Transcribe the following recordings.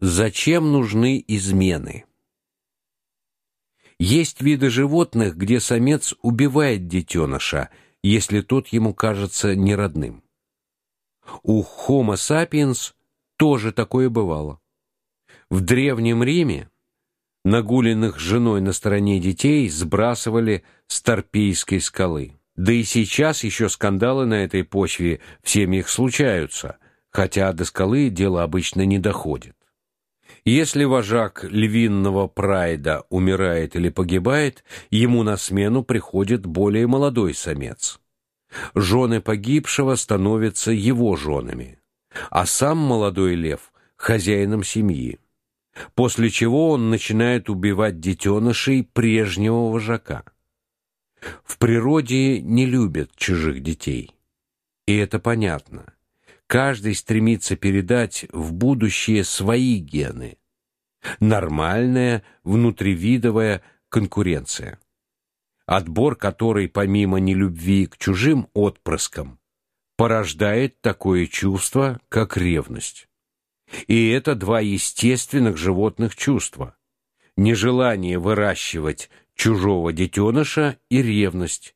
Зачем нужны измены? Есть виды животных, где самец убивает детеныша, если тот ему кажется неродным. У Homo sapiens тоже такое бывало. В древнем Риме нагуленных женой на стороне детей сбрасывали с Торпейской скалы. Да и сейчас еще скандалы на этой почве в семьях случаются, хотя до скалы дело обычно не доходит. Если вожак львиного прайда умирает или погибает, ему на смену приходит более молодой самец. Жены погибшего становятся его женами, а сам молодой лев хозяином семьи. После чего он начинает убивать детенышей прежнего вожака. В природе не любят чужих детей. И это понятно. Каждый стремится передать в будущее свои гены. Нормальная внутривидовая конкуренция. Отбор который помимо нелюбви к чужим отпрыскам порождает такое чувство, как ревность. И это два естественных животных чувства: нежелание выращивать чужого детеныша и ревность,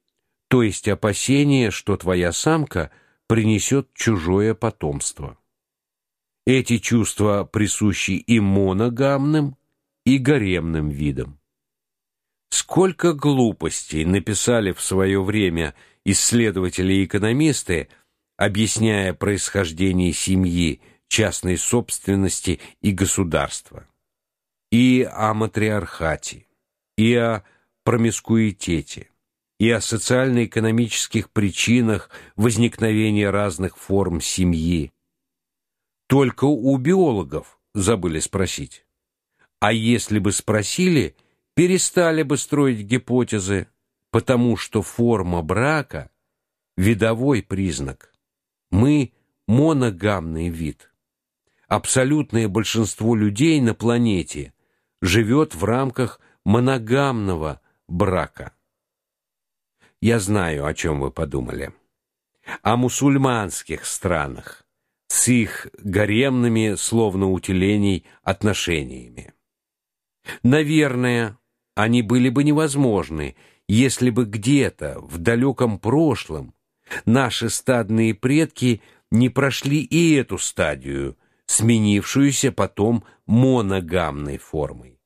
то есть опасение, что твоя самка принесет чужое потомство. Эти чувства присущи и моногамным, и гаремным видам. Сколько глупостей написали в свое время исследователи и экономисты, объясняя происхождение семьи, частной собственности и государства. И о матриархате, и о промискуитете, и о социально-экономических причинах возникновения разных форм семьи. Только у биологов забыли спросить. А если бы спросили, перестали бы строить гипотезы, потому что форма брака видовой признак. Мы моногамный вид. Абсолютное большинство людей на планете живет в рамках моногамного брака. Я знаю, о чем вы подумали. О мусульманских странах с их гаремными, словно утилений, отношениями. Наверное, они были бы невозможны, если бы где-то в далеком прошлом наши стадные предки не прошли и эту стадию, сменившуюся потом моногамной формой.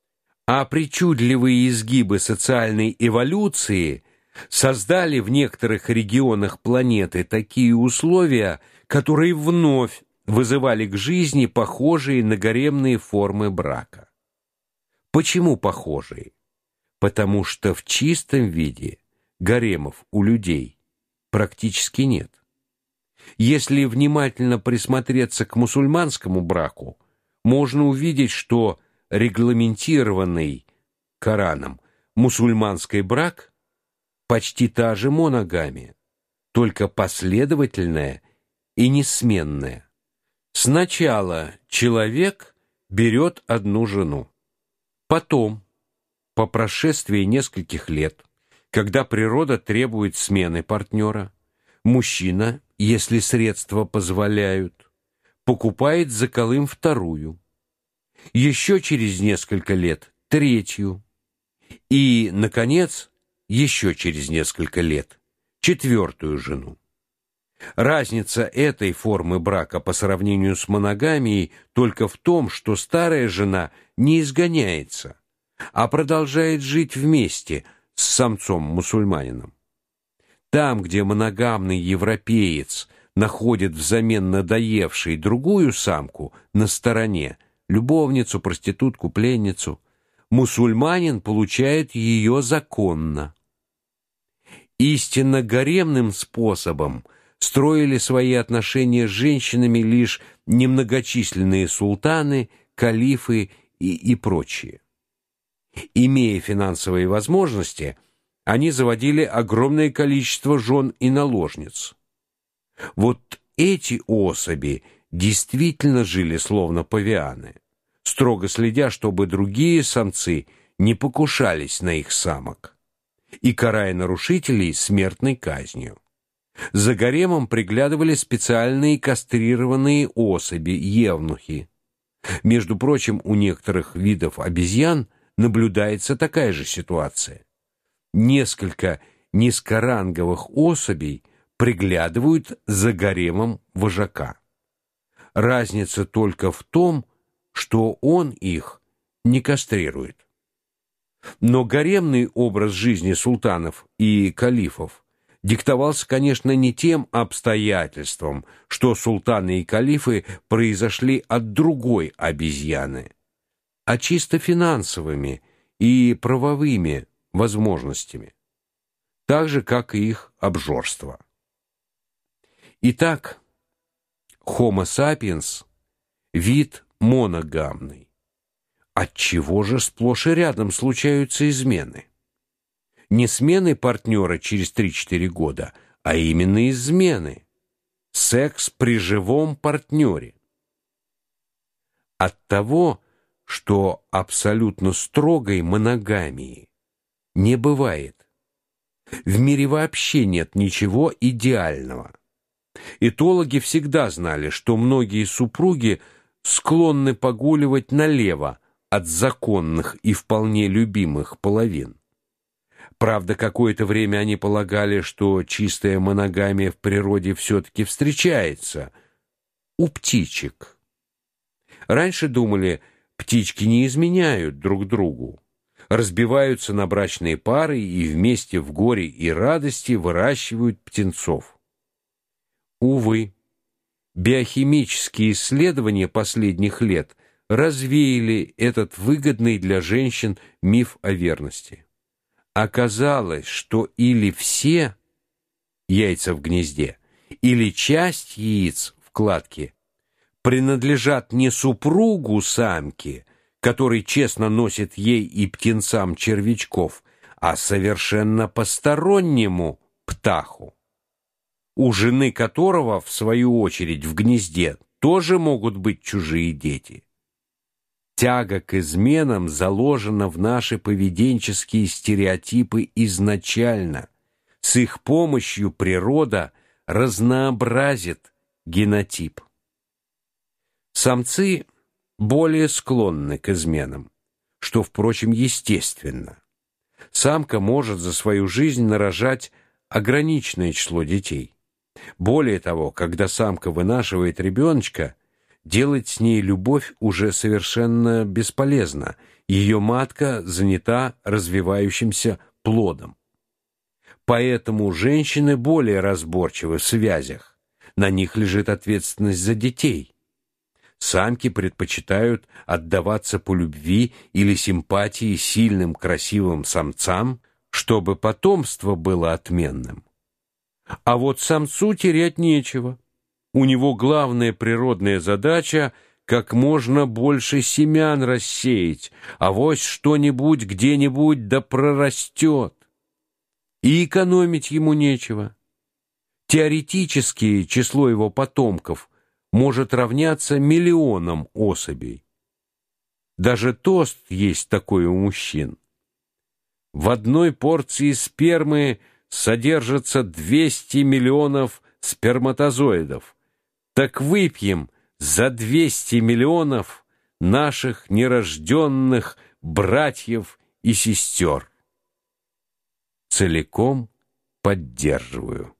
А причудливые изгибы социальной эволюции – создали в некоторых регионах планеты такие условия, которые вновь вызывали к жизни похожие на гаремные формы брака. Почему похожие? Потому что в чистом виде гаремов у людей практически нет. Если внимательно присмотреться к мусульманскому браку, можно увидеть, что регламентированный Кораном мусульманский брак почти та же моногамия, только последовательная и несменная. Сначала человек берет одну жену. Потом, по прошествии нескольких лет, когда природа требует смены партнера, мужчина, если средства позволяют, покупает за колым вторую. Еще через несколько лет третью. И наконец, еще через несколько лет четвертую жену. Разница этой формы брака по сравнению с моногамией только в том, что старая жена не изгоняется, а продолжает жить вместе с самцом-мусульманином. Там, где моногамный европеец находит взамен надоевшей другую самку на стороне, любовницу, проститутку, пленницу, мусульманин получает ее законно. Истинно гаремным способом строили свои отношения с женщинами лишь немногочисленные султаны, калифы и, и прочие. Имея финансовые возможности, они заводили огромное количество жен и наложниц. Вот эти особи действительно жили словно павианы строго следя, чтобы другие самцы не покушались на их самок, и карая нарушителей смертной казнью. За гаремом приглядывали специальные кастрированные особи, евнухи. Между прочим, у некоторых видов обезьян наблюдается такая же ситуация. Несколько низкоранговых особей приглядывают за гаремом вожака. Разница только в том, что он их не кастрирует. Но гаремный образ жизни султанов и калифов диктовался, конечно, не тем обстоятельством, что султаны и калифы произошли от другой обезьяны, а чисто финансовыми и правовыми возможностями, так же как и их обжорство. Итак, Homo sapiens вид моногамный. От чего же сплошь и рядом случаются измены? Не смены партнера через 3-4 года, а именно измены. Секс при живом партнере. От того, что абсолютно строгой моногамии не бывает. В мире вообще нет ничего идеального. Этологи всегда знали, что многие супруги склонны погуливать налево от законных и вполне любимых половин. Правда, какое-то время они полагали, что чистая моногамия в природе все таки встречается у птичек. Раньше думали, птички не изменяют друг другу, разбиваются на брачные пары и вместе в горе и радости выращивают птенцов. Увы, биохимические исследования последних лет развеяли этот выгодный для женщин миф о верности. Оказалось, что или все яйца в гнезде, или часть яиц в кладке принадлежат не супругу самки, который честно носит ей и птенцам червячков, а совершенно постороннему птаху у жены которого, в свою очередь, в гнезде тоже могут быть чужие дети. Тяга к изменам заложена в наши поведенческие стереотипы изначально. С их помощью природа разнообразит генотип. Самцы более склонны к изменам, что, впрочем, естественно. Самка может за свою жизнь нарожать ограниченное число детей. Более того, когда самка вынашивает ребеночка, делать с ней любовь уже совершенно бесполезно. Ее матка занята развивающимся плодом. Поэтому женщины более разборчивы в связях. На них лежит ответственность за детей. Самки предпочитают отдаваться по любви или симпатии сильным красивым самцам, чтобы потомство было отменным. А вот самцу терять нечего. У него главная природная задача как можно больше семян рассеять, а вось что-нибудь где-нибудь да прорастет. И экономить ему нечего. Теоретически число его потомков может равняться миллионам особей. Даже тост есть такой у мужчин. В одной порции спермы содержится 200 миллионов сперматозоидов. Так выпьем за 200 миллионов наших нерожденных братьев и сестер. Целиком поддерживаю.